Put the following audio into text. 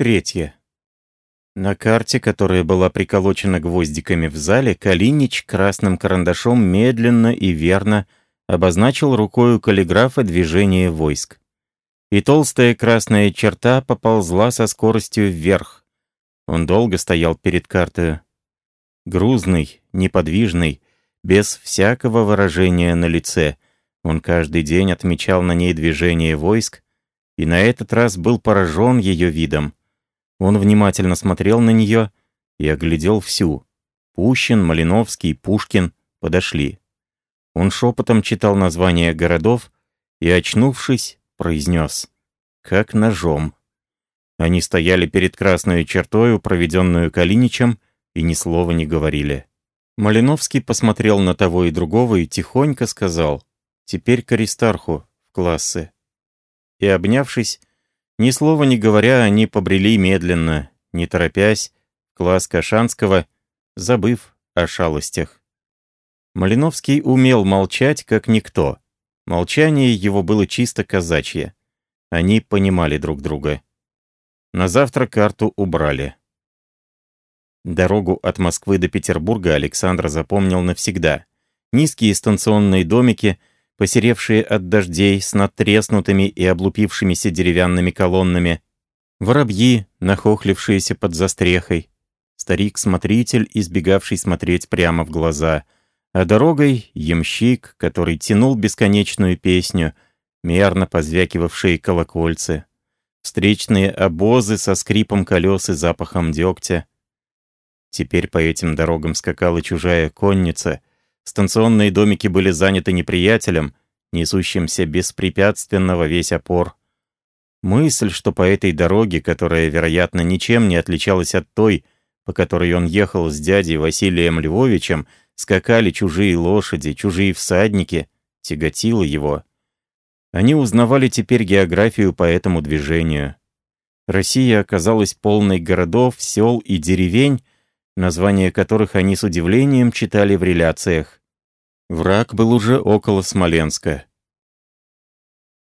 Третье. На карте, которая была приколочена гвоздиками в зале, Калинич красным карандашом медленно и верно обозначил рукою каллиграфа движение войск. И толстая красная черта поползла со скоростью вверх. Он долго стоял перед картой. Грузный, неподвижный, без всякого выражения на лице. Он каждый день отмечал на ней движение войск, и на этот раз был поражен ее видом. Он внимательно смотрел на нее и оглядел всю. Пущин, Малиновский, Пушкин подошли. Он шепотом читал названия городов и, очнувшись, произнес «как ножом». Они стояли перед красной чертою, проведенную Калиничем, и ни слова не говорили. Малиновский посмотрел на того и другого и тихонько сказал «Теперь к Аристарху, в классы». И, обнявшись, ни слова не говоря, они побрели медленно, не торопясь, класс Кашанского, забыв о шалостях. Малиновский умел молчать, как никто. Молчание его было чисто казачье. Они понимали друг друга. На завтра карту убрали. Дорогу от Москвы до Петербурга Александр запомнил навсегда. Низкие станционные домики — посеревшие от дождей с надтреснутыми и облупившимися деревянными колоннами, воробьи, нахохлившиеся под застрехой, старик-смотритель, избегавший смотреть прямо в глаза, а дорогой — ямщик, который тянул бесконечную песню, мерно позвякивавшие колокольцы, встречные обозы со скрипом колес и запахом дегтя. Теперь по этим дорогам скакала чужая конница — Станционные домики были заняты неприятелем, несущимся беспрепятственно во весь опор. Мысль, что по этой дороге, которая, вероятно, ничем не отличалась от той, по которой он ехал с дядей Василием Львовичем, скакали чужие лошади, чужие всадники, тяготила его. Они узнавали теперь географию по этому движению. Россия оказалась полной городов, сел и деревень, названия которых они с удивлением читали в реляциях. Враг был уже около Смоленска.